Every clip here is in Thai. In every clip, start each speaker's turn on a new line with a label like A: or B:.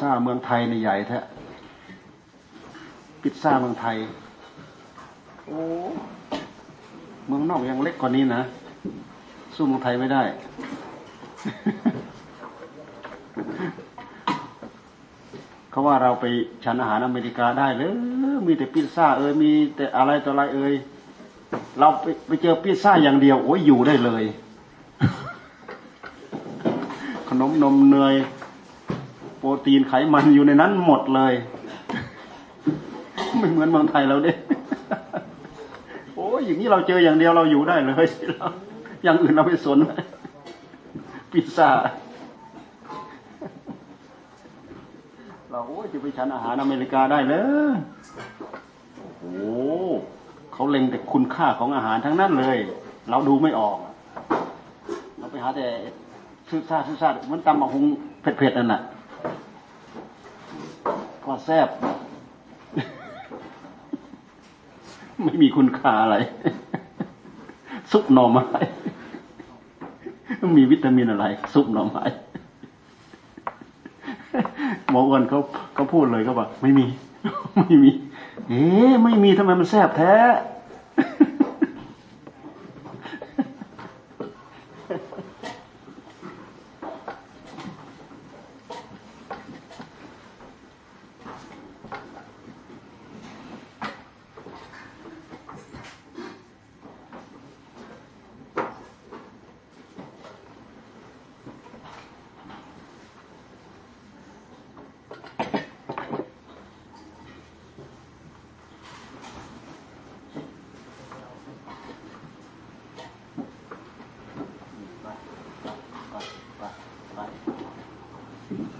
A: ซ่าเมืองไทยในใหญ่แท้พิซซ่าเมืองไทย โอ้เมืองนอกยังเล็กกว่านี้นะ สู้เมืองไทยไม่ได้ เขาว่าเราไปฉันอาหารอเมริกาได้เลยมีแต่พิซซ่าเอ้ยมีแต่อะไรต่ออะไรเอ้ยเราไปไปเจอพิซซ่าอย่างเดียวโอ้ยอยู่ได้เลย ขนมนมเนย รตีนไขมันอยู่ในนั้นหมดเลยไม่เหมือนเมืองไทยเราเด้โอ้ยอย่างนี้เราเจออย่างเดียวเราอยู่ได้เลยสิเราอย่างอื่นเราไม่สนพิซซ่าเราโอ้ยจะไปฉันอาหารอเมริกาได้เลยโอ้โหเขาเล็งแต่คุณค่าของอาหารทั้งนั้นเลย เราดูไม่ออก เราไปหาแต่ซื้อซ่าซื้อซ่ามันตำมาหุงเผ็ดๆนั่นน่ะ ก็แซ่บไม่มีคุณค่าอะไร ซุปหน่อไม้มีวิตามินอะไร ซุปหน่อไม้หมออ้วนเขาเขาพูดเลยเขาบอกไม่มี ไม่มี เอ๊ไม่มีทำไมมันแซ่บแท้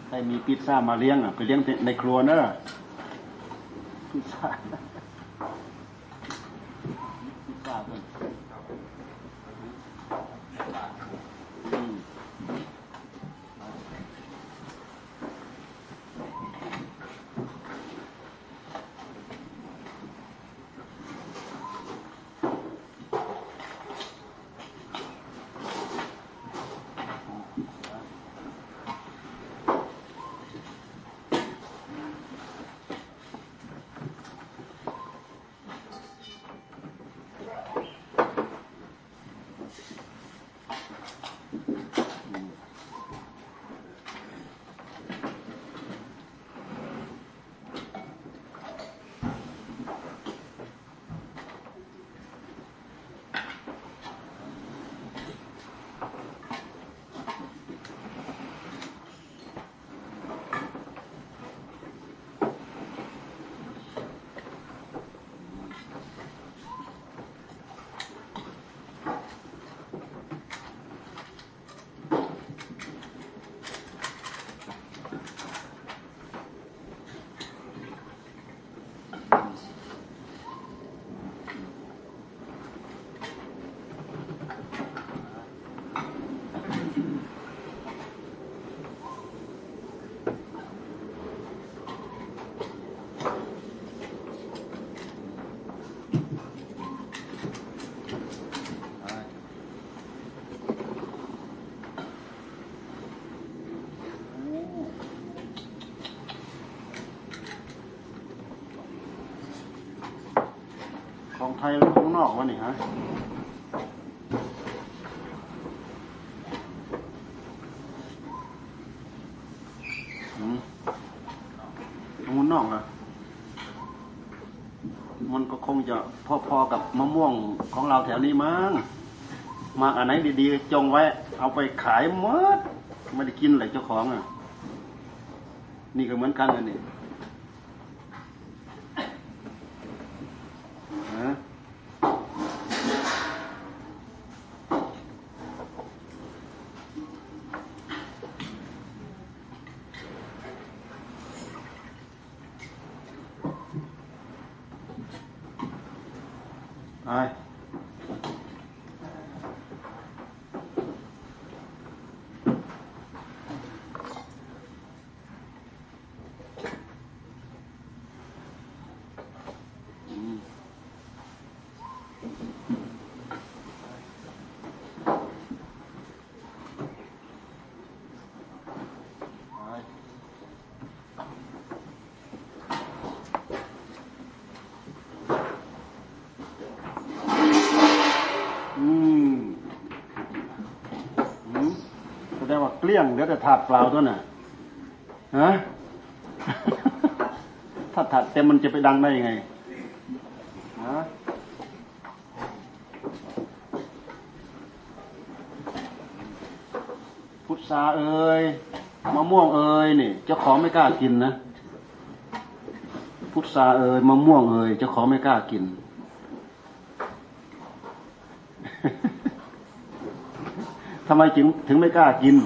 A: ใครมี พิซซ่ามาเลี้ยงอะไปเลี้ยงในครัวเนอะพิซซ่า ยหรือของนอกวะนี่ฮะอืมของนอกเหรอมันก็คงจะพอๆกับมะม่วงของเราแถวนี้มั้ง มาอันไหนดีๆ จงไว้ เอาไปขายมด ไม่ได้กินเลยเจ้าของอะ นี่ก็เหมือนกันอันนี้ ไปอืมไป กลี้ยงเหลือแต่ถาดเปล่าตัวน่ะฮะถ้าถาดเต็มมันจะไปดังได้ยังไงฮะพุทราเอ่ยมะม่วงเอ่ยนี่เจ้าของไม่กล้ากินนะพุทราเอ่ยมะม่วงเอ่ยเจ้าของไม่กล้ากินทำไมจึงถึงไม่กล้ากิน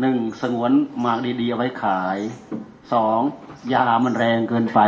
A: หนึ่งสงวนหมากดีๆเอาไว้ขายสองยามันแรงเกินไป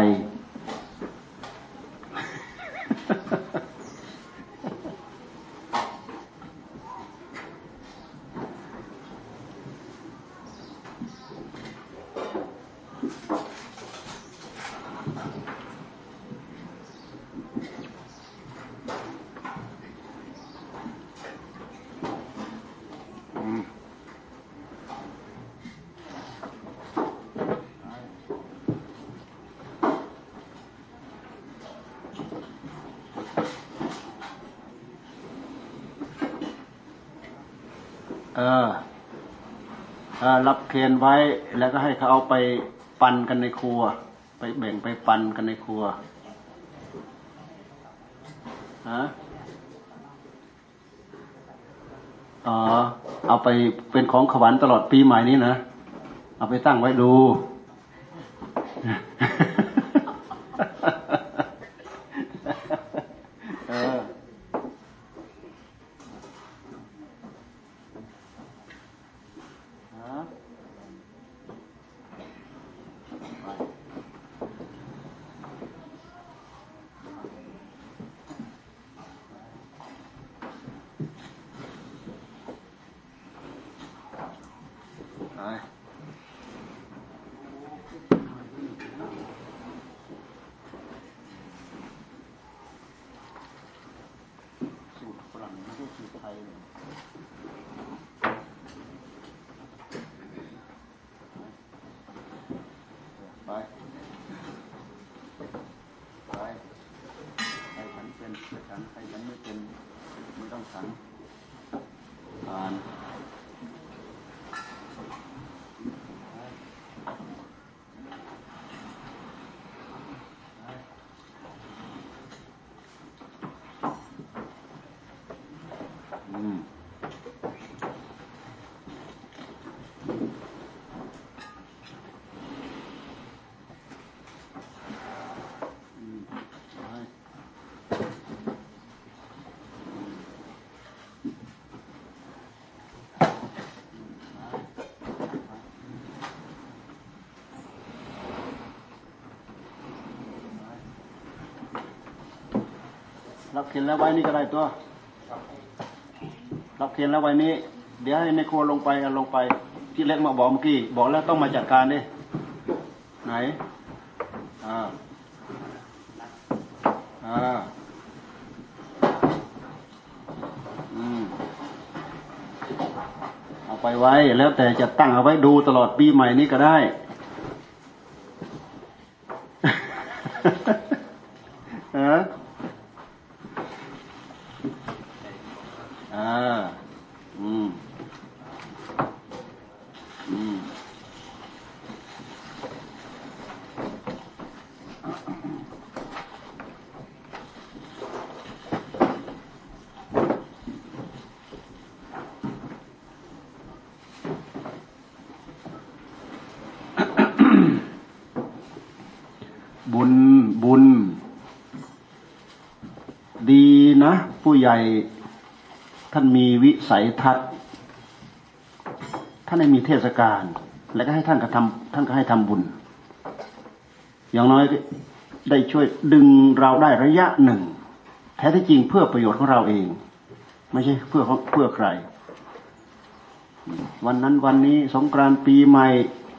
A: เออเเทียนไว้แล้วก็ให้เขาเอาไปปันกันในครัว ไปแบ่งไปปันกันในครัวฮะอ๋อเอาไปเป็นของขวัญตลอดปีใหม่นี้นะ เอาไปตั้งไว้ดู เออ ฮะไปสูตรฝรั่งไม่ใช่สูตรไทยเลย ไป ไป ใครฉันเป็นก็ฉันใครฉันไม่เป็นไม่ต้องฉันผ่านอืม อืมไป รับเข็นแล้วไว้นี่ก็ได้ตัว รับเข็นแล้วไว้นี้ เดี๋ยวให้ในครัวลงไปเอาลงไป ที่เล็กมาบอกเมื่อกี้ บอกแล้วต้องมาจัดการดิ ไหน อ่า อ่า อืมเอาไปไว้ แล้วแต่จะตั้งเอาไว้ดูตลอดปีใหม่นี้ก็ได้ เอออ่า อืม อืม บุญ บุญ ดีนะ ผู้ใหญ่ท่านมีวิสัยทัศน์ท่านได้มีเทศกาลแล้วก็ให้ท่านกระทำท่านก็ให้ทำบุญ อย่างน้อยได้ช่วยดึงเราได้ระยะหนึ่ง แท้ที่จริงเพื่อประโยชน์ของเราเอง ไม่ใช่เพื่อเพื่อใคร วันนั้นวันนี้สงกรานต์ปีใหม่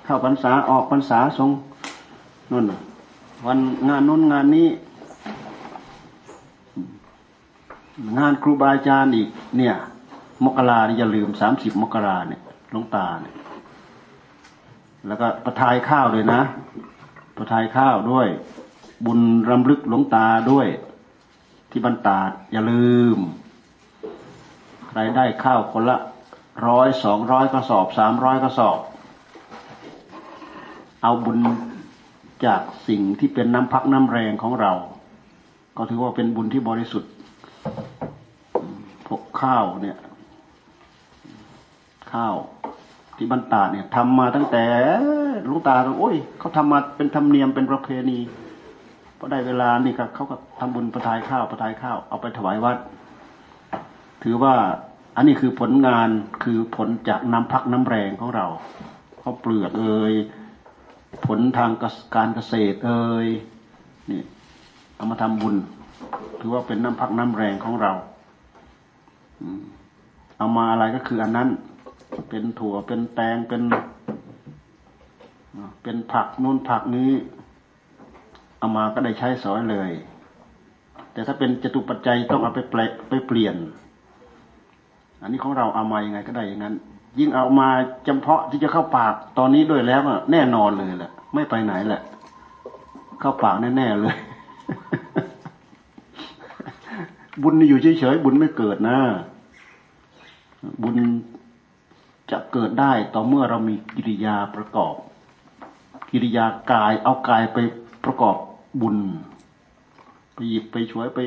A: เข้าพรรษาออกพรรษาสงนั่นน่ะ วันงานนู้นงานนี้ งานครูบาอาจารย์อีก เนี่ย มกราอย่าลืมสามสิบมกราเนี่ยหลวงตาเนี่ย แล้วก็ประทายข้าวด้วยนะ ประทายข้าวด้วย บุญรำลึกหลวงตาด้วย ที่บรรตาอย่าลืมใครได้ข้าวคนละร้อยสองร้อยกระสอบสามร้อยกระสอบ เอาบุญ จากสิ่งที่เป็นน้ำพักน้ำแรงของเรา ก็ถือว่าเป็นบุญที่บริสุทธิ์พวกข้าวเนี่ย ข้าวที่บรรดาเนี่ยทำมาตั้งแต่ลุงตาโอ้ยเขาทำมาเป็นธรรมเนียมเป็นประเพณีพอได้เวลานี่ก็เขาก็ทำบุญประทายข้าวประทายข้าวเอาไปถวายวัด ถือว่าอันนี้คือผลงานคือผลจากน้ำพักน้ำแรงของเราเขาเปลือกเอ่ย ผลทางการเกษตรเอ่ยนี่เอามาทำบุญ ถือว่าเป็นน้ำพักน้ำแรงของเราเอามาอะไรก็คืออันนั้น เป็นถั่วเป็นแตงเป็นเป็นผักนู่นผักนี้ เอามาก็ได้ใช้สอยเลย แต่ถ้าเป็นจตุปัจจัยต้องเอาไปแปลไปเปลี่ยน อันนี้ของเราเอามายังไงก็ได้อย่างนั้น ยิ่งเอามาจำเพาะที่จะเข้าปากตอนนี้ด้วยแล้วแน่นอนเลยแหละ ไม่ไปไหนแหละ เข้าปากแน่ๆเลย บุญอยู่เฉยๆบุญไม่เกิดนะ บุญจะเกิดได้ต่อเมื่อเรามีกิริยาประกอบ กิริยากายเอากายไปประกอบบุญ ไปหยิบไปช่วยไป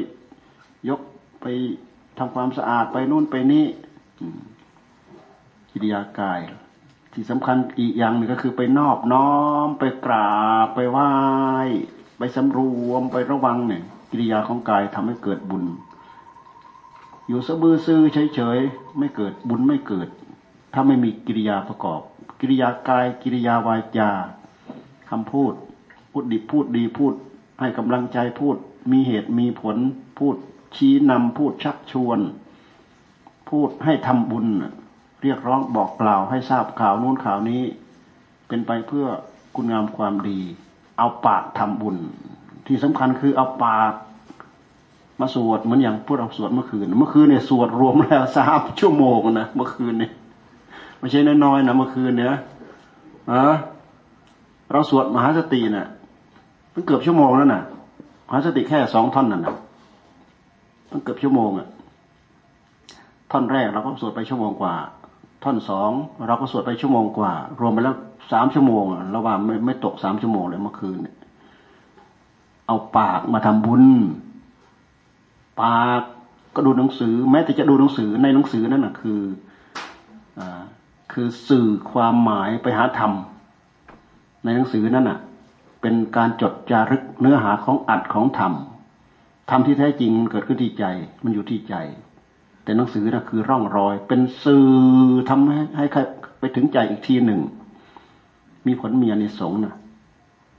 A: ยกไปทำความสะอาดไปนู่นไปนี่ กิริยากาย ที่สำคัญอีกอย่างหนึ่งก็คือไปนอบน้อม ไปกราบไปไหว้ไปสำรวมไประวังเนี่ย กิริยาของกายทำให้เกิดบุญ อยู่สะบือซื้อเฉยๆไม่เกิดบุญไม่เกิด ถ้าไม่มีกิริยาประกอบ กิริยากาย กิริยาวาจาคำพูด พูดดีพูดดีพูด ให้กำลังใจพูด มีเหตุมีผลพูดชี้นำพูดชักชวน พูดให้ทำบุญ เรียกร้องบอกกล่าวให้ทราบข่าวนู้นข่าวนี้ เป็นไปเพื่อคุณงามความดี เอาปากทำบุญ ที่สำคัญคือเอาปากมาสวดเหมือนอย่างพวกเราสวดเมื่อคืน เมื่อคืนเนี่ยสวดรวมแล้วสามชั่วโมงนะเมื่อคืนเนี่ยไม่ใช่น้อยๆนะเมื่อคืนเนี่ยอะเราสวดมหาสตินะ่ะมันเกือบชั่วโมงแล้วนะ่ะมหาสติแค่สองท่อนนั่นนะมันเกือบชั่วโมงอะท่อนแรกเราก็สวดไปชั่วโมงกว่า ท่อนสองเราก็สวดไปชั่วโมงกว่า รวมไปแล้วสามชั่วโมงเราว่าไม่ไม่ตกสามชั่วโมงเลยเมื่อคืนเอาปากมาทำบุญ ปากก็ดูหนังสือ แม้แต่จะดูหนังสือในหนังสือนั่นนะคือคือสื่อความหมายไปหาธรรมในหนังสือนั่นน่ะ เป็นการจดจารึกเนื้อหาของอัดของธรรมธรรมที่แท้จริงมันเกิดขึ้นที่ใจ มันอยู่ที่ใจ แต่หนังสือนะคือร่องรอย เป็นสื่อทำให้ให้ใครไปถึงใจอีกทีหนึ่ง มีผลมีอนิสงส์นะ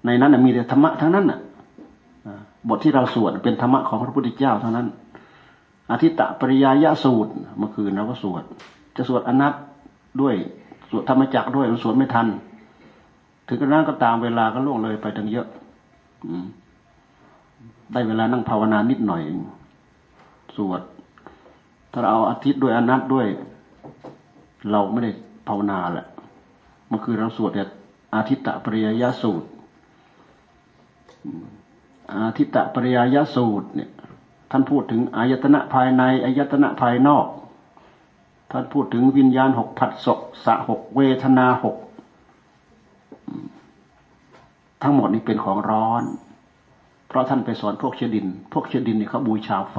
A: ในนั้นมีแต่ธรรมะทั้งนั้นน่ะบทที่เราสวดเป็นธรรมะของพระพุทธเจ้าเท่านั้นอธิตะปริยายะสูตรเมื่อคืนเราก็สวด จะสวดอนัตด้วยสวดธรรมจักด้วยมันสวดไม่ทัน ถึงกระนั้นก็ตามเวลาก็ล่วงเลยไปตั้งเยอะได้เวลานั่งภาวนานิดหน่อย สวด ถ้าเราเอาอาทิตย์ด้วยอนัตด้วย เราไม่ได้ภาวนาแหละเมื่อคืนเราสวดเนี่ยอาทิตตปริยยสูตร อาทิตตปริยยสูตรเนี่ยท่านพูดถึงอายตนะภายในอายตนะภายนอก ท่านพูดถึงวิญญาณหกผัสสกสะหกเวทนาหกทั้งหมดนี้เป็นของร้อน เพราะท่านไปสอนพวกเชดิน พวกเชดินเนี่ยเขาบูชาไฟ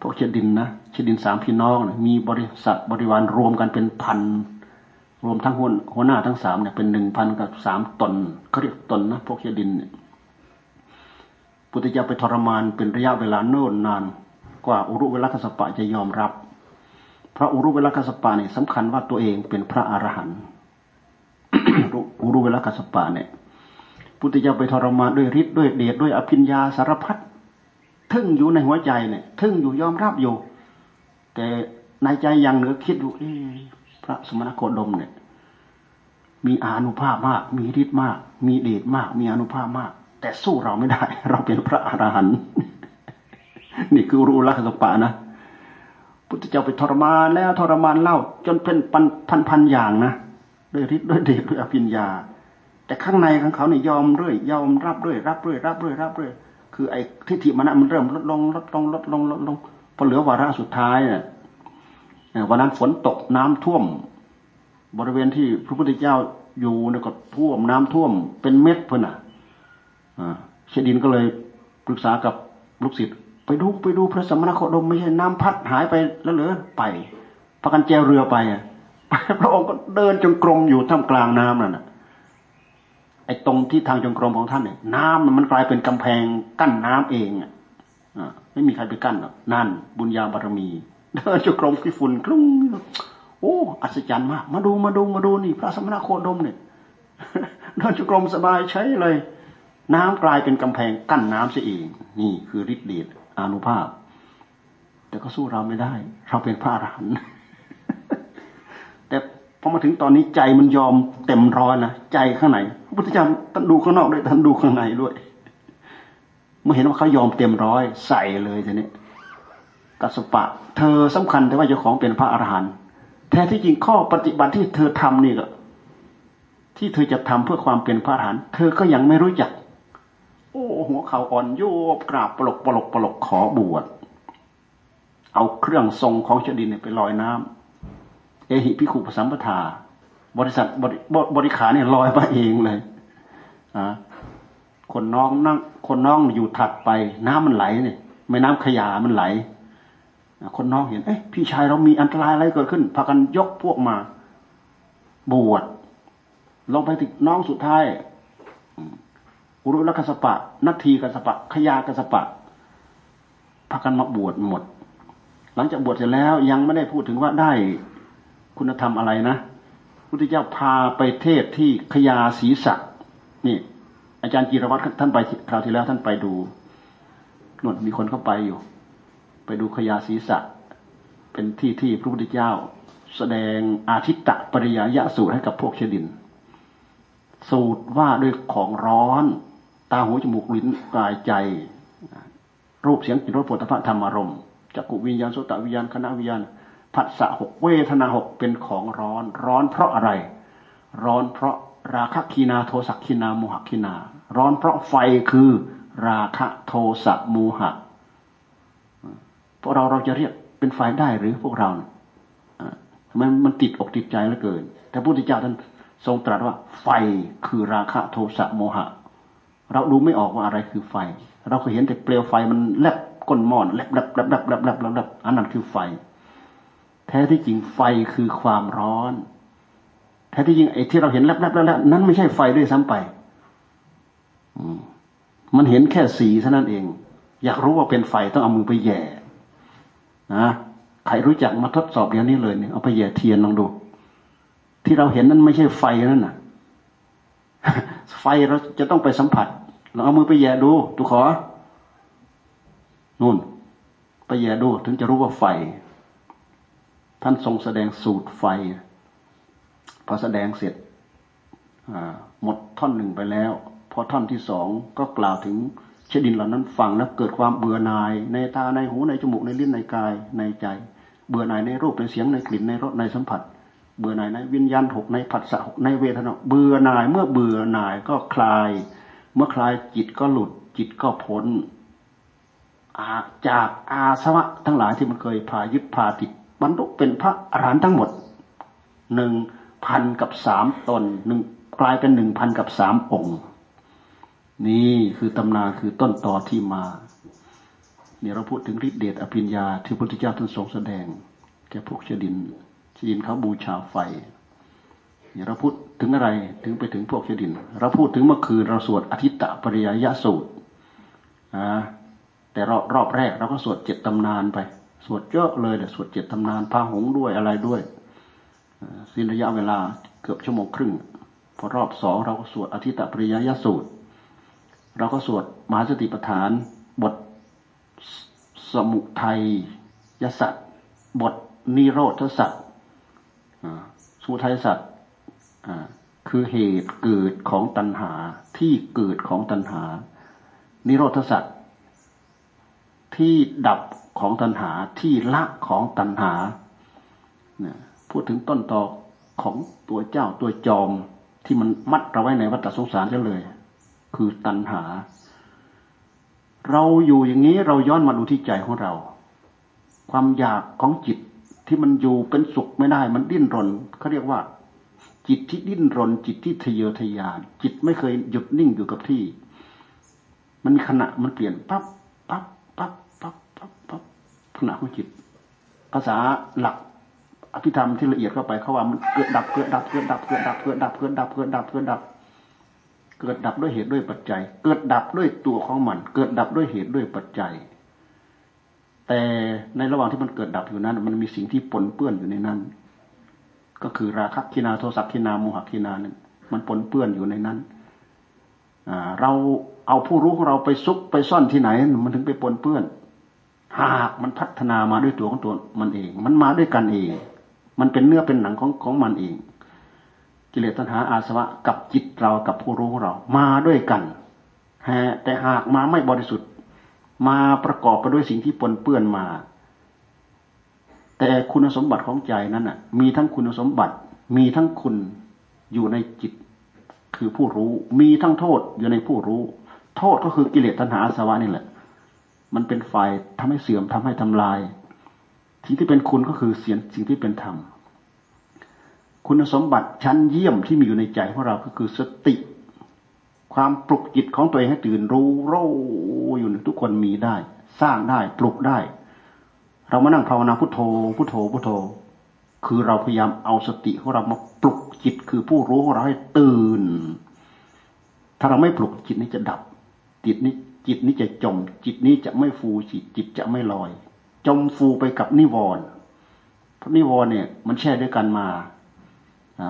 A: พวกเชดินนะเชดินสามพี่น้องนะมีบริษัทบริวารรวมกันเป็นพันรวมทั้งหัวหัวหน้าทั้งสามเนี่ยเป็นหนึ่งพันกับสามตนเขาเรียกตนนะพวกเชดินเนี่ยพุทธเจ้าไปทรมานเป็นระยะเวลาโน่นนาน กว่าอุรุเวลกัสปะจะยอมรับพระอุรุเวลกัสปะเนี่ยสำคัญว่าตัวเองเป็นพระอรหันต์อุรุเวลกัสปะเนี่ยพุทธเจ้าไปทรมานด้วยฤทธิ์ด้วยเดชด้วยอภิญญาสารพัด ทึ่งอยู่ในหัวใจเนี่ยทึ่งอยู่ยอมรับอยู่ แต่ในใจยังเหนือคิดดูพระสมณโคดมเนี่ย มีอานุภาพมาก มีฤทธิ์มาก มีเดชมาก มีอนุภาพมาก แต่สู้เราไม่ได้ เราเป็นพระอรหันต์นี่คือรู้ลักษณะนะพุทธเจ้าไปทรมานแล้วทรมานเล่า จนเป็นพันพันพันอย่างนะด้วยฤทธิ์ด้วยเดชด้วยอภิญญา แต่ข้างในของเขาเนี่ยยอมเรื่อยยอมรับเรื่อยรับเรื่อยรับเรื่อยรับเรื่อย คือไอ้ทิฏฐิมันมันเริ่มลดลงลดลงลดลงลดลงพอเหลือวาระสุดท้ายเนี่ยวันนั้นฝนตกน้ำท่วม บริเวณที่พระพุทธเจ้าอยู่เนี่ยก็ท่วมน้ำท่วม เป็นเม็ดเพื่อนอะเชดินก็เลยปรึกษากับลูกศิษย์ไปดูไปดูพระสมณโคดมไม่ใช่น้ำพัดหายไปแล้วเหรอไปพากันแจวเรือไปอะพระองค์ก็เดินจงกรมอยู่ท่ามกลางน้ำนั่น ไอ้ตรงที่ทางจงกรมของท่านเนี่ยน้ำมันกลายเป็นกำแพงกั้นน้ำเองอะไม่มีใครไปกั้นหรอกนั่น บุญญาบารมีเดินจงกรมขี้ฝุ่นกรุ้งโอ้อัศจรรย์มากมาดูมาดูมาดูนี่ พระสมณโคดมเนี่ยเดินจงกรมสบายใช้เลย น้ำกลายเป็นกำแพงกั้นน้ำเสียเอง นี่คือฤทธิ์เดชอนุภาพ แต่ก็สู้เราไม่ได้ เราเป็นพระอรหันต์แต่พอมาถึงตอนนี้ใจมันยอมเต็มร้อยนะใจข้างใน ระพุทธเจ้าท่านดูข้างนอกด้วยท่านดูข้างในด้วย เมื่อเห็นว่าเขายอมเต็มร้อยใส่เลยทีนี้กัสปะ เธอสำคัญแต่ว่าเจ้าของเป็นพระอรหันต์แท้ที่จริงข้อปฏิบัติที่เธอทำนี่ก็ที่เธอจะทำเพื่อความเป็นพระอรหันต์เธอก็ยังไม่รู้จัก โอ้หัวเข่าอ่อนโยบกราบปลกปลกปลกขอบวชเอาเครื่องทรงของเจดินไปลอยน้ำเอหิพิคุปสัมปทา บริษัทบริบริขาเนี่ยลอยมาเองเลยอ่าคนน้องนั่งคนน้องอยู่ถัดไป น้ำมันไหลเนี่ยไม่น้ำขยามันไหลคนน้องเห็น เอ๊ะพี่ชายเรามีอันตรายอะไรเกิดขึ้นพากันยกพวกมา บวชลงไปถึงน้องสุดท้ายอุรุลกัสปะ นัทีกัสปะ ขยากัสปะพากันมาบวชหมด หลังจากบวชเสร็จแล้วยังไม่ได้พูดถึงว่าได้คุณธรรมอะไรนะ พุทธเจ้าพาไปเทศที่ขยาศีสักนี่ อาจารย์จิรวัตรท่านไปคราวที่แล้วท่านไปดูนวดมีคนเข้าไปอยู่ ไปดูขยาศีสะเป็นที่ที่พระพุทธเจ้า แสดงอาทิตตะปริยายะสูตรให้กับพวกเชดิน สูตรว่าด้วยของร้อน ตาหูจมูกลิ้นกายใจ รูปเสียงกลิ่นรสผลิตภัณฑ์ธรรมารมจักกุวิญญาณโสตวิญญาณคณะวิญญาณ ผัสสะหกเวทนาหกเป็นของร้อน ร้อนเพราะอะไร ร้อนเพราะราคะคีนาโทสักคีนาโมหคีนา ร้อนเพราะไฟคือราคะโทสะโมหะพวกเราเราจะเรียกเป็นไฟได้หรือพวกเราทำไมมันติดอกติดใจเหลือเกิน แต่พระพุทธเจ้าท่านทรงตรัสว่า ไฟคือราคะโทสะโมหะ เราดูไม่ออกว่าอะไรคือไฟ เราเคยเห็นแต่เปลวไฟมันแลบก้นหม้อนแลบแลบแลบแลบแลบแลบแลบอันนั้นคือไฟ ท้ที่จริงไฟคือความร้อน แท้ที่จริงไอ้ที่เราเห็นแลบแลบแลบนั้นไม่ใช่ไฟด้วยซ้ำไปมันเห็นแค่สีเท่านั้นเอง อยากรู้ว่าเป็นไฟต้องเอามือไปแย่นะใครรู้จักมาทดสอบเดี๋ยวนี้เลยเนี่ยเอาไปแย่เทียนลองดู ที่เราเห็นนั้นไม่ใช่ไฟนั่นน่ะ ไฟเราจะต้องไปสัมผัสเราเอามือไปแย่ดูตุขอนู่น ไปแย่ดูถึงจะรู้ว่าไฟ ท่านทรงแสดงสูตรไฟ พอแสดงเสร็จหมดท่อนหนึ่งไปแล้ว พอท่อนที่สองก็กล่าวถึงเชดินเหล่านั้นฟังแล้วเกิดความเบื่อหน่าย ในตาในหูในจมูกในลิ้นในกายในใจ เบื่อหน่ายในรูปในเสียงในกลิ่นในรสในสัมผัส เบื่อหน่ายในวิญญาณหกในผัสสะหกในเวทนาเบื่อหน่ายเมื่อเบื่อหน่ายก็คลาย เมื่อคลายจิตก็หลุดจิตก็พ้นจากอาสวะทั้งหลายที่มันเคยพายึดพาติด บรรลุเป็นพระอรหันต์ทั้งหมดหนึ่งพันกับสามตนหนึ่งกลายเป็นหนึ่งพันกับสามองค์ นี่คือตำนาคือต้นต่อที่มาเนี่ยเราพูดถึงฤทธิเดชอภิญญาที่พระพุทธเจ้าท่านทรงแสดง แก่พวกชดินชดินเขาบูชาไฟเนี่ยเราพูดถึงอะไรถึงไปถึงพวกชดิน เราพูดถึงเมื่อคืนเราสวดอธิตตปริยยสูตรอ่าแต่รอบรอบแรกเราก็สวดเจ็ดตำนานไป สวดเยอะเลยแต่สวดเจ็ดตำนานพาหงด้วยอะไรด้วยสิ้นระยะเวลาเกือบชั่วโมงครึ่ง พอรอบสองเราก็สวดอธิตปริยยสูตร เราก็สวดมหาสติปัฏฐาน บทสมุทัยยสัตบทนิโรธสัตสมุทัยสัตคือเหตุเกิดของตัณหาที่เกิดของตัณหา นิโรธสัตที่ดับ ของตัณหาที่ละของตัณหาพูดถึงต้นตอของตัวเจ้าตัวจอมที่มันมัดเราไว้ในวัฏสงสารกันเลย คือตัณหา เราอยู่อย่างนี้เราย้อนมาดูที่ใจของเรา ความอยากของจิตที่มันอยู่เป็นสุขไม่ได้ มันดิ้นรนเขาเรียกว่า จิตที่ดิ้นรน จิตที่ทะเยอทะยาน จิตไม่เคยหยุดนิ่งอยู่กับที่ มันมีขณะมันเปลี่ยนปับ๊บปับปั๊บปั๊บปั๊บ ขณะของจิต ภาษาหลักอภิธรรมที่ละเอียดเข้าไปเขาว่ามันเกิดดับเกิดดับเกิดดับเกิดดับเกิดดับเกิดดับเกิดดับเกิดดับ เกิดดับด้วยเหตุด้วยปัจจัย เกิดดับด้วยตัวของมัน เกิดดับด้วยเหตุด้วยปัจจัย แต่ในระหว่างที่มันเกิดดับอยู่นั้น มันมีสิ่งที่ปนเปื้อนอยู่ในนั้น ก็คือราคะกินาโทสักกินาโมหกินาเนี่ยมันปนเปื้อนอยู่ในนั้นเราเอาผู้รู้ของเราไปซุกไปซ่อนที่ไหน มันถึงไปปนเปื้อน หากมันพัฒนามาด้วยตัวของตัวมันเอง มันมาด้วยกันเอง มันเป็นเนื้อเป็นหนังของของมันเอง กิเลสตัณหาอาสวะกับจิตเรากับผู้รู้เรา มาด้วยกันแต่หากมาไม่บริสุทธิ์ มาประกอบไปด้วยสิ่งที่ปนเปื้อนมา แต่คุณสมบัติของใจนั้นอะ มีทั้งคุณสมบัติ มีทั้งคุณอยู่ในจิต คือผู้รู้ มีทั้งโทษอยู่ในผู้รู้ โทษก็คือกิเลสตัณหาอาสวะนี่แหละ มันเป็นไฟทำให้เสื่อมทำให้ทำลายสิ่งที่เป็นคุณก็คือเสียงสิ่งที่เป็นธรรมคุณสมบัติชั้นเยี่ยมที่มีอยู่ในใจของเราก็คือสติ ความปลุกจิตของตัวเองให้ตื่นรู้รู้อยู่ทุกคนมีได้ สร้างได้ปลุกได้ เรามานั่งภาวนาพุทโธพุทโธพุทโธ คือเราพยายามเอาสติของเรามาปลุกจิตคือผู้รู้ของเราให้ตื่น ถ้าเราไม่ปลุกจิตนี้จะดับจิตนี้ จิตนี้จะจม จิตนี้จะไม่ฟูจิตจิตจะไม่ลอย จมฟูไปกับนิวรณ์เพราะนิวรณ์เนี่ย มันแช่ด้วยกันมา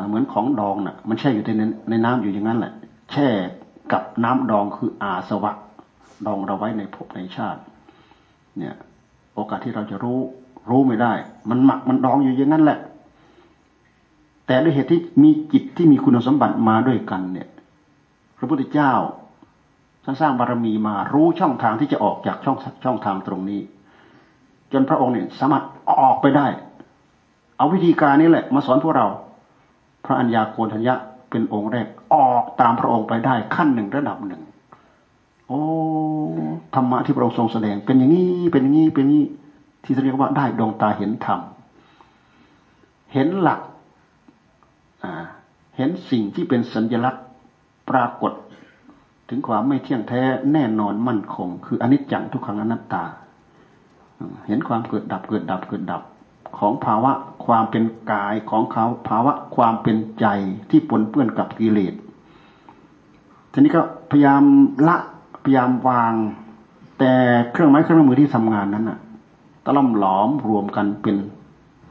A: เหมือนของดองน่ะ มันแช่อยู่ในในน้ำอยู่อย่างนั้นแหละ แช่กับน้ำดองคืออาสวะ ดองเราไว้ในภพในชาติ เนี่ย โอกาสที่เราจะรู้ รู้ไม่ได้ มันหมักมันดองอยู่อย่างนั้นแหละ แต่ด้วยเหตุที่มีจิตที่มีคุณสมบัติมาด้วยกันเนี่ย พระพุทธเจ้า ท่านสร้างบารมีมารู้ช่องทางที่จะออกจากช่องช่องทางตรงนี้ จนพระองค์เนี่ยสามารถออกไปได้ เอาวิธีการนี้แหละ มาสอนพวกเรา พระัญญาโกณทัญญะเป็นองค์แรกออกตามพระองค์ไปได้ขั้นหนึ่งระดับหนึ่งโอ้ธรรมะที่พระองค์ทรงแสดง เป็นอย่างนี้เป็นอย่างนี้เป็นนี้ที่เรียกว่าได้ดวงตาเห็นธรรมเห็นหลักเห็นสิ่งที่เป็นสัญลักษณ์ปรากฏ ถึงความไม่เที่ยงแท้แน่นอนมั่นคง คืออนิจจังทุกขังอนัตตา เห็นความเกิดดับเกิดดับเกิดดับ ของภาวะความเป็นกายของเขาภาวะความเป็นใจที่ปนเปื้อนกับกิเลสทีนี้ก็พยายามละพยายามวาง แต่เครื่องไม้เครื่องมือที่ทำงานนั้นน่ะตล่อมหลอมรวมกันเป็น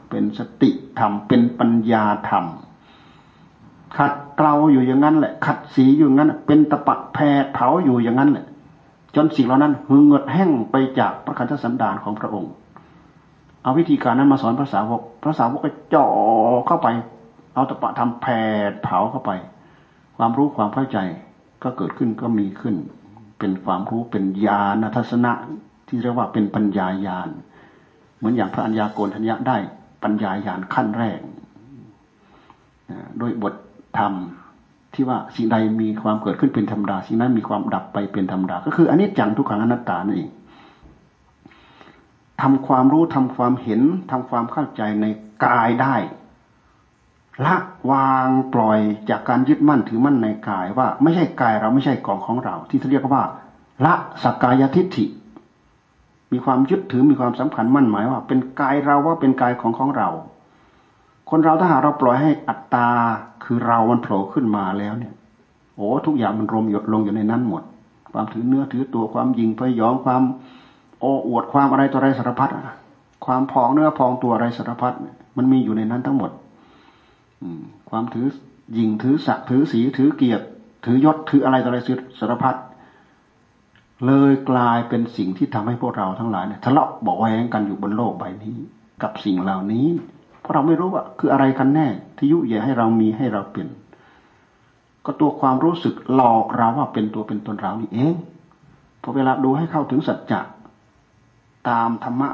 A: เป็นสติธรรมเป็นปัญญาธรรม ขัดเกลาอยู่อย่างนั้นแหละ ขัดสีอยู่อย่างนั้น เป็นตะปะแพรเผาอยู่อย่างนั้นแหละ จนสิ่งเหล่านั้นหึงเงดแห้งไปจากพระคันธสันดานของพระองค์ เอาวิธีการนั้นมาสอนภาษาวกภาษาวกก็จ่อเข้าไป เอาตะปะทำแผดเผาเข้าไป ความรู้ความเข้าใจก็เกิดขึ้นก็มีขึ้น เป็นความรู้เป็นญาณทัศนะที่เรียกว่าเป็นปัญญาญาณเหมือนอย่างพระัญญาโกณทัญญะได้ปัญญาญาณขั้นแรกโดยบท ธรรมที่ว่าสิ่งใดมีความเกิดขึ้นเป็นธรรมดาสิ่งนั้นมีความดับไปเป็นธรรมดา ก็คืออันนี้จังทุกขังอนัตตานั่นเองทำความรู้ทำความเห็นทำความเข้าใจในกายได้ละวางปล่อยจากการยึดมั่นถือมั่นในกายว่าไม่ใช่กายเราไม่ใช่กองของเรา ที่เขาเรียกว่า ละสกายทิฏฐิ มีความยึดถือมีความสำคัญมั่นหมายว่า เป็นกายเราว่าเป็นกายของของเรา คนเราถ้าหากเราปล่อยให้อัตตา คือเรามันโผล่ขึ้นมาแล้วเนี่ย โอ้ทุกอย่างมันรวมหยดลงอยู่ในนั้นหมด ความถือเนื้อถือตัวความยิงพยองความ โอ้อวดความอะไรต่ออะไรสารพัดความพองเนื้อพองตัวอะไรสารพัดมันมีอยู่ในนั้นทั้งหมด อืความถือยิงถือศักถือสีถือเกียรติ ถือยศถืออะไรต่ออะไรสารพัดเลยกลายเป็นสิ่งที่ทำให้พวกเราทั้งหลายเนี่ยทะเลาะบอกแว้งกันอยู่บนโลกใบนี้ กับสิ่งเหล่านี้ เพราะเราไม่รู้ว่าคืออะไรกันแน่ ที่ยุแย่ให้เรามีให้เราเป็น ก็ตัวความรู้สึกหลอกเราว่าเป็นตัวเป็นตนเรานี่เองพอเวลาดูให้เข้าถึงสัจจะตามธรรมะ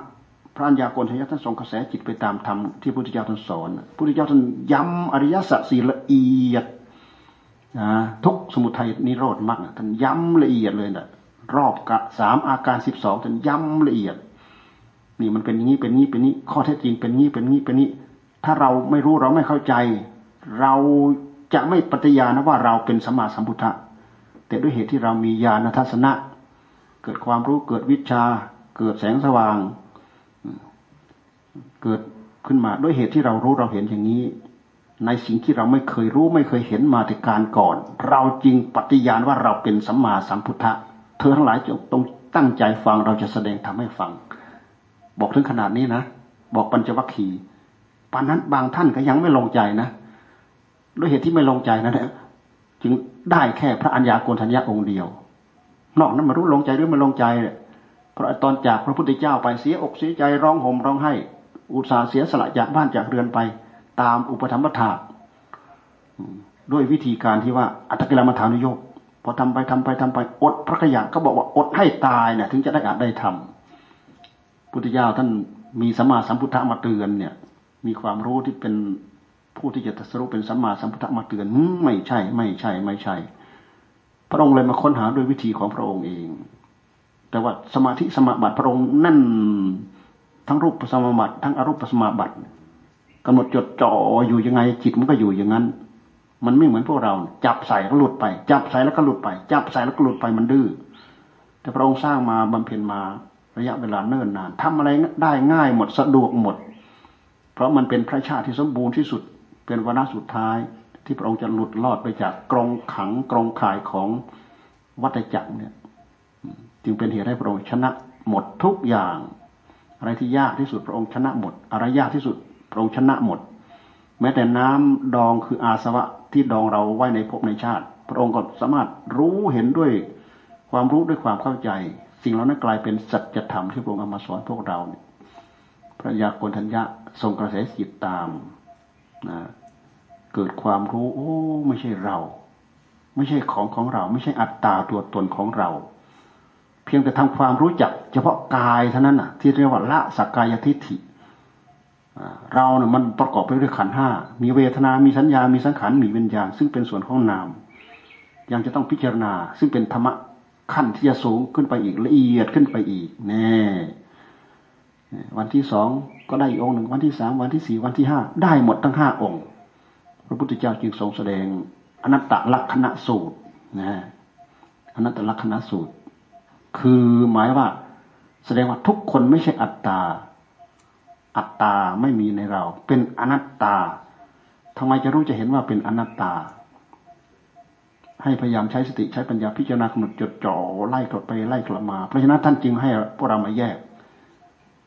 A: พระัญญาโกณทัญญาท่านทรงกระแสจิตไปตามธรรมที่พระพุทธเจ้าท่านสอนพระพุทธเจ้าท่านย้ำอริยสัจสี่ละเอียดนะทุกสมุทัยนิโรธมรรคท่านย้ำละเอียดเลยนะรอบกะสามอาการสิบสองท่านย้ำละเอียด นี่มันเป็นอย่างนี้เป็นนี้เป็นนี้ ข้อเท็จจริงเป็นนี้เป็นนี้เป็นนี้ ถ้าเราไม่รู้เราไม่เข้าใจ เราจะไม่ปฏิญาณว่าเราเป็นสมมาสัมพุทธะแต่ด้วยเหตุที่เรามีญาณทัศนะ เกิดความรู้เกิดวิชา เกิดแสงสว่าง เกิดขึ้นมาด้วยเหตุที่เรารู้เราเห็นอย่างนี้ ในสิ่งที่เราไม่เคยรู้ไม่เคยเห็นมาแต่การก่อน เราจริงปฏิญาณว่าเราเป็นสัมมาสัมพุทธะเธอทั้งหลายจงต้องตั้งใจฟังเราจะแสดงทำให้ฟัง บอกถึงขนาดนี้นะ บอกปัญจวัคคีย์ปานนั้นบางท่านก็ยังไม่ลงใจนะ ด้วยเหตุที่ไม่ลงใจนั่นแหละจึงได้แค่พระอัญญาโกณทัญญาองค์เดียว นอกนั้นมารู้ลงใจหรือไม่ลงใจเพราะตอนจากพระพุทธเจ้าไปเสียอกเสียใจร้องห่มร้องไห้ อุตส่าห์เสียสละจากบ้านจากเรือนไป ตามอุปธรรมบถาด้วยวิธีการที่ว่าอัตกิลมัฐานุโยกพอทำไปทำไปทำไปอดพระขยะก็บอกว่าอดให้ตายเนี่ยถึงจะได้อาจได้ทำ พุทธเจ้าท่านมีสัมมาสัมพุทธะมาเตือนเนี่ย มีความรู้ที่เป็นผู้ที่จะตรัสรู้เป็นสัมมาสัมพุทธะมาเตือนไม่ใช่ ไม่ใช่ ไม่ใช่ พระองค์เลยมาค้นหาด้วยวิธีของพระองค์เอง แต่ว่าสมาธิสมาบัติพระองค์นั่นทั้งรูปสมาบัติทั้งอรูปสมาบัติกำหนดจดจ่ออยู่ยังไงจิตมันก็อยู่อย่างนั้น มันไม่เหมือนพวกเรา จับใส่แล้วหลุดไป จับใส่แล้วก็หลุดไป จับใส่แล้วก็หลุดไปมันดื้อแต่พระองค์สร้างมาบำเพ็ญมา ระยะเวลาเนิ่นนานทำอะไรได้ง่ายหมดสะดวกหมด เพราะมันเป็นพระชาติที่สมบูรณ์ที่สุด เป็นวาระสุดท้าย ที่พระองค์จะหลุดลอดไปจากกรงขังกรงข่ายของวัฏจักรเนี่ย จึงเป็นเหตุให้พระองค์ชนะหมดทุกอย่าง อะไรที่ยากที่สุดพระองค์ชนะหมด อะไรยากที่สุดพระองค์ชนะหมด แม้แต่น้ำดองคืออาสวะที่ดองเราไว้ในภพในชาติ พระองค์ก็สามารถรู้เห็นด้วยความรู้ด้วยความเข้าใจ สิ่งเหล่านั้นกลายเป็นสัจธรรมที่พระองค์เอามาสอนพวกเราเนี่ยพระยาโกนทัญญะทรงกระแสจิตตามนะเกิดความรู้ โอ้ไม่ใช่เรา ไม่ใช่ของของเรา ไม่ใช่อัตตาตัวตนของเรา เพียงแต่ทำความรู้จัก เฉพาะกายเท่านั้นน่ะ ที่เรียกว่าละสักกายทิฏฐิเราเนี่ยมันประกอบไปด้วยขันห้ามีเวทนา มีสัญญา มีสังขาร มีวิญญาณ ซึ่งเป็นส่วนของนาม ยังจะต้องพิจารณา ซึ่งเป็นธรรมะ ขั้นที่จะสูงขึ้นไปอีกละเอียดขึ้นไปอีกแน่วันที่สองก็ได้อีกองหนึ่งวันที่สามวันที่สี่วันที่ห้าได้หมดทั้งห้าองค์ พระพุทธเจ้าจึงทรงแสดงอนัตตลักษณะสูตรนะอนัตตลักษณะสูตร คือหมายว่า แสดงว่าทุกคนไม่ใช่อัตตา อัตตาไม่มีในเรา เป็นอนัตตาทำไมจะรู้จะเห็นว่าเป็นอนัตตา ให้พยายามใช้สติใช้ปัญญาพิจารณากำหนดจดจ่อไล่กลับไปไล่กลับมา เพราะฉะนั้นท่านจึงให้พวกเรามาแยก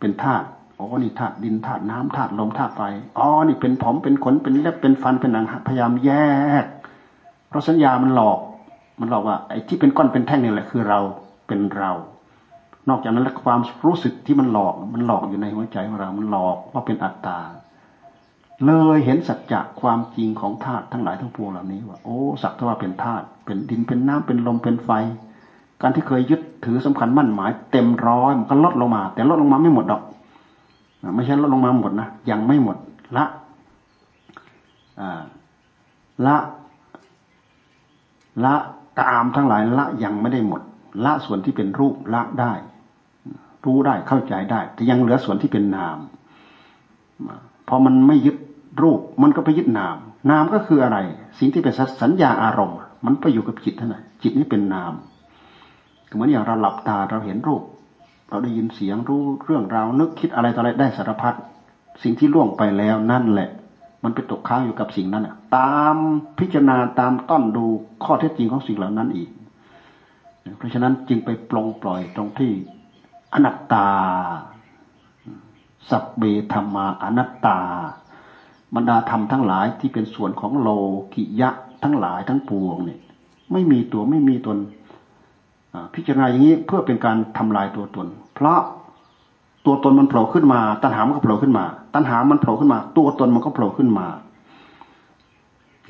A: เป็นธาตุอ๋อนี่ธาตุดินธาตุน้ำธาตุลมธาตุไฟอ๋อนี่เป็นผมเป็นขนเป็นเล็บเป็นฟันเป็นหนังพยายามแยก เพราะสัญญามันหลอก มันหลอกว่าไอ้ที่เป็นก้อนเป็นแท่งนี่แหละคือเราเป็นเรา นอกจากนั้นแล้วความรู้สึกที่มันหลอก มันหลอกอยู่ในหัวใจของเรา มันหลอกว่าเป็นอัตตา เลยเห็นสัจจะความจริงของธาตุทั้งหลายทั้งปวงเหล่านี้ว่าโอ้สักทว่าเป็นธาตุเป็นดินเป็นน้ำเป็นลมเป็นไฟ การที่เคยยึดถือสำคัญมั่นหมาย เต็มร้อยมันก็ลดลงมา แต่ลดลงมาไม่หมดดอกไม่ใช่ลดลงมาหมดนะยังไม่หมดละละละกามทั้งหลายละยังไม่ได้หมด ละส่วนที่เป็นรูปละได้ รู้ได้เข้าใจได้ แต่ยังเหลือส่วนที่เป็นนามพอมันไม่ยึด รูปมันก็ไปยึดนาม นามก็คืออะไร สิ่งที่เป็นสัญญาอารมณ์ มันไปอยู่กับจิตเท่านั้นจิตนี้เป็นนามเหมือนอย่างเราหลับตาเราเห็นรูป เราได้ยินเสียงรู้เรื่องราวนึกคิดอะไรต่ออะไรได้สารพัดสิ่งที่ล่วงไปแล้วนั่นแหละ มันไปตกค้างอยู่กับสิ่งนั้นตามพิจารณาตามต้นดูข้อเท็จจริงของสิ่งเหล่านั้นอีก เพราะฉะนั้นจึงไปปลงปล่อยตรงที่อนัตตา สัพเบธรรมาอนัตตา บรรดาธรรมทั้งหลายที่เป็นส่วนของโลกิยะทั้งหลายทั้งปวงเนี่ยไม่มีตัวไม่มีตนพิจารณาอย่างนี้เพื่อเป็นการทำลายตัวตน เพราะตัวตนมันโผล่ขึ้นมา ตัณหามันก็โผล่ขึ้นมา ตัณหามันโผล่ขึ้นมา ตัวตนมันก็โผล่ขึ้นมา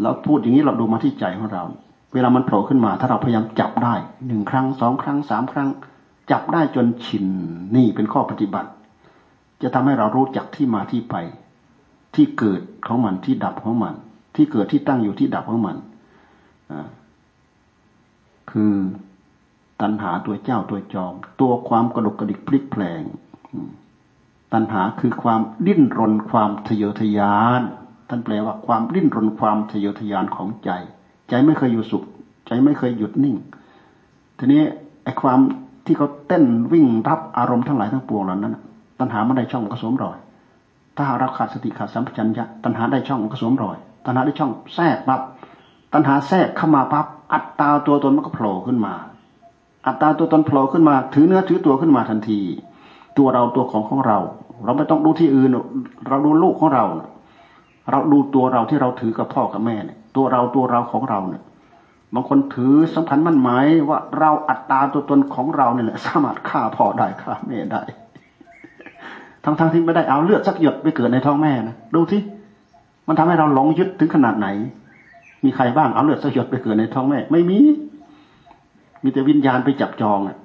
A: แล้วพูดอย่างนี้เราดูมาที่ใจของเรา เวลามันโผล่ขึ้นมา ถ้าเราพยายามจับได้หนึ่งครั้งสองครั้งสามครั้ง จับได้จนชินนี่เป็นข้อปฏิบัติ จะทำให้เรารู้จักที่มาที่ไป ที่เกิดของมันที่ดับของมัน ที่เกิดที่ตั้งอยู่ที่ดับของมันคือตัณหาตัวเจ้าตัวจอม ตัวความกระดกกระดิกพลิกแปลงตัณหาคือความดิ้นรนความทะเยอทะยาน ท่านแปลว่าความดิ้นรนความทะเยอทะยานของใจ ใจไม่เคยอยู่สุข ใจไม่เคยหยุดนิ่ง ทีนี้ไอ้ความที่เขาเต้นวิ่งรับอารมณ์ทั้งหลายทั้งปวงเหล่านั้นตัณหาไม่ได้ช่องก็สมรอย ถ้าเราขาดสติขาดสัมปชัญญะตัณหาได้ช่องมันก็สวมรอย ตัณหาได้ช่องแทรกปั๊บตัณหาแทรกเข้ามาปั๊บอัตตาตัวตนมันก็โผล่ขึ้นมา อัตตาตัวตนโผล่ขึ้นมา ถือเนื้อถือตัวขึ้นมาทันที ตัวเราตัวของของเรา เราไม่ต้องดูที่อื่น เราดูลูกของเรา เราดูตัวเราที่เราถือกับพ่อกับแม่เนี่ย ตัวเราตัวเราของเราเนี่ยบางคนถือสำคัญมั่นหมายว่าเราอัตตาตัวตนของเราเนี่ยแหละสามารถฆ่าพ่อได้ฆ่าแม่ได้ ทั้งๆทที่ไม่ได้เอาเลือดสักหยดไปเกิดในท้องแม่นะดูที่มันทำให้เราหลงยึดถึงขนาดไหน มีใครบ้างเอาเลือดสักหยดไปเกิดในท้องแม่ ไม่มี มีแต่วิญญาณไปจับจองอะ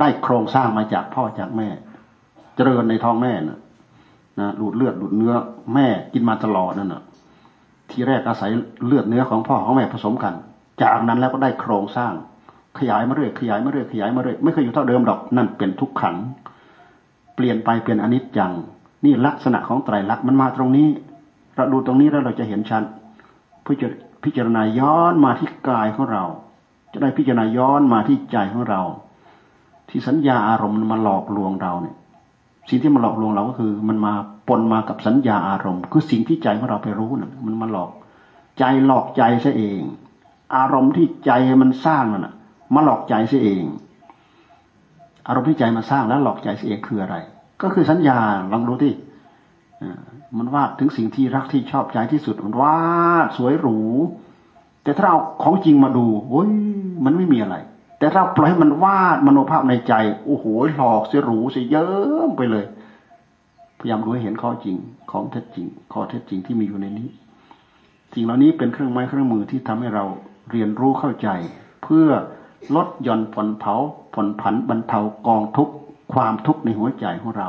A: ได้โครงสร้างมาจากพ่อจากแม่ เจริญในท้องแม่น่ะนะดูดเลือดดูดเนื้อ แม่กินมาตลอดนั่นน่ะทีแรกอาศัยเลือดเนื้อของพ่อของแม่ผสมกัน จากนั้นแล้วก็ได้โครงสร้าง ขยายมาเรื่อยขยายมาเรื่อยขยายมาเรื่อยไม่เคยอยู่เท่าเดิมดอกนั่นเป็นทุกขัง เปลี่ยนไปเป็นอนิจจัง นี่ลักษณะของไตรลักษณ์มันมาตรงนี้ เราดูตรงนี้แล้วเราจะเห็นชัดพิจารณาย้อนมาที่กายของเรา จะได้พิจารณาย้อนมาที่ใจของเรา ที่สัญญาอารมณ์มาหลอกลวงเราเนี่ย สิ่งที่มันหลอกลวงเราก็คือ มันมาปนมากับสัญญาอารมณ์ คือสิ่งที่ใจของเราไปรู้น่ะ มันมาหลอก ใจหลอกใจซะเอง อารมณ์ที่ใจมันสร้างน่ะมาหลอกใจซะเอง อารมณ์ที่ใจมาสร้างแล้วหลอกใจซะเองคืออะไร ก็คือสัญญาลองดูที่มันวาดถึงสิ่งที่รักที่ชอบใจที่สุดมันวาดสวยหรู แต่ถ้าเราของจริงมาดูโอ้ยมันไม่มีอะไร แต่เราปล่อยให้มันวาดมโนภาพในใจ โอ้โหหลอกเสียหรูเสียเยิ้มไปเลย พยายามดูให้เห็นข้อจริงของเท็จจริง ข้อเท็จจริงที่มีอยู่ในนี้สิ่งเหล่านี้เป็นเครื่องไม้เครื่องมือที่ทำให้เราเรียนรู้เข้าใจ เพื่อ ลดหย่อนผ่อนเผาผ่อนผันบรรเทากองทุกความทุกข์ในหัวใจของเรา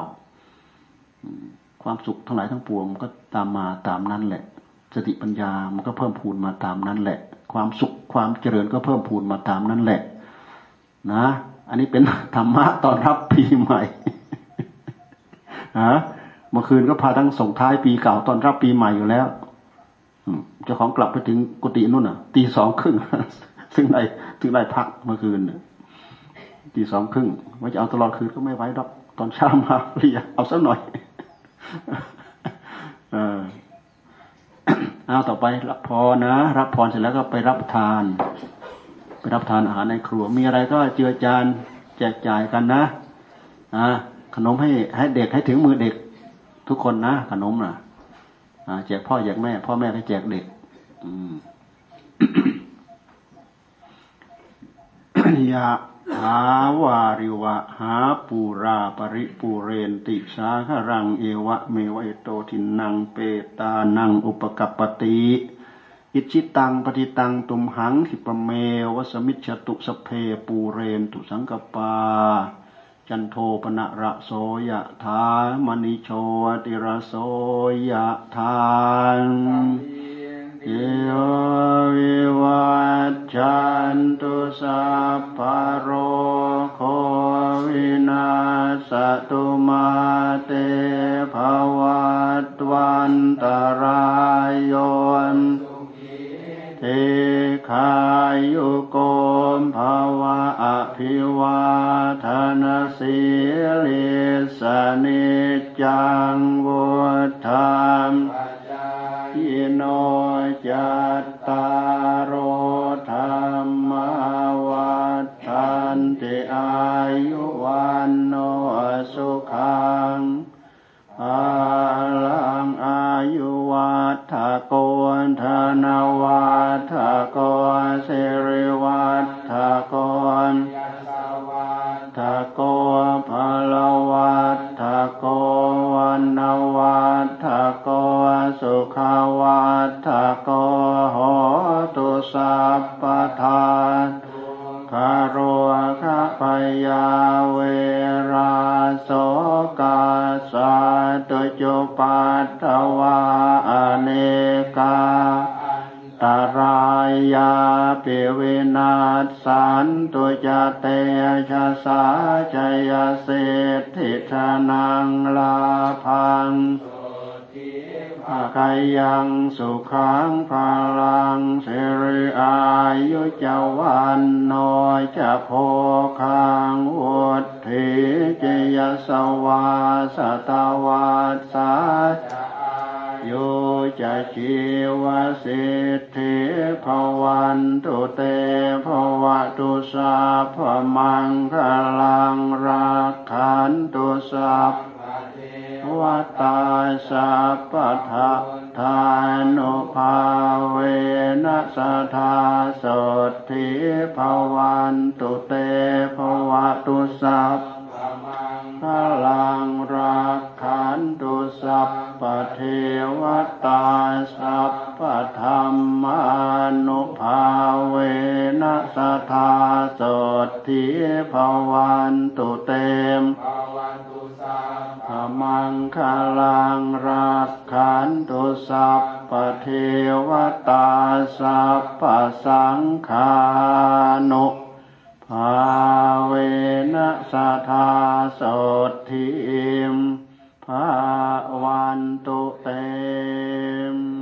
A: ความสุขทั้งหลายทั้งปวงมันก็ตามมาตามนั้นแหละ สติปัญญามันก็เพิ่มพูนมาตามนั้นแหละ ความสุขความเจริญก็เพิ่มพูนมาตามนั้นแหละ นะ อันนี้เป็นธรรมะตอนรับปีใหม่ฮะเมื่อคืนก็พาทั้งส่งท้ายปีเก่าตอนรับปีใหม่อยู่แล้วเจ้าของกลับไปถึงกุฏินู่นอะตีสองครึ่งซึ่งได้ ถึงได้พักเมื่อคืนตีสองครึ่งว่าจะเอาตลอดคืนก็ไม่ไหวดอกตอนเช้ามาเรียเอาสักหน่อยเออเอาต่อไปรับพรนะ รับพรเสร็จแล้วก็ไปรับทาน ไปรับทานอาหารในครัว มีอะไรก็เจือจานแจกจ่ายกันนะอ่าขนมให้ให้เด็กให้ถึงมือเด็กทุกคนนะขนมนะอ่าแจกพ่อแจกแม่ พ่อแม่ก็แจกเด็ก อืม ยะหาวาริวะหาปูราปริปูเรนติสาครังเอวะเมวะโตทินังเปตานังอุปกัปปติอิชิตังปฏิตังตุมหังหิปเมวสมิชตุสเพปูเรนตุสังกปา จันโทปนะระโสยะทามณิโชติระโสยะทาน เยวิวัจจันตุสัพพโรโควินาสตุมาเตภวัตวันตรายโยนเอคายุโกมภาวะอภิวาทนาสีลิสนิจังวุธาม ยิโนจัตตารโอ คายังสุขังพลังเสริอายุจวันโนจะโพคังวุฒิจยสวาสตวัสสาโยจะชีวสิทธิภวันตุเตภวตุสัพพมังคลังรักขันตุสัพ วัตตาสัพพทะทานุภาเวนัสทาสดทิภวันตุเตภวตุสัพพลังรักขันตุสัพพเทวตาสัพพธรรมานุภาเวนัสทาสดทิภวันตุเตม อมังคลังรักขันตุสัพพเทวตาสัพพสังคานุภาเวนะสัทาสดทิมภาวันตุเตม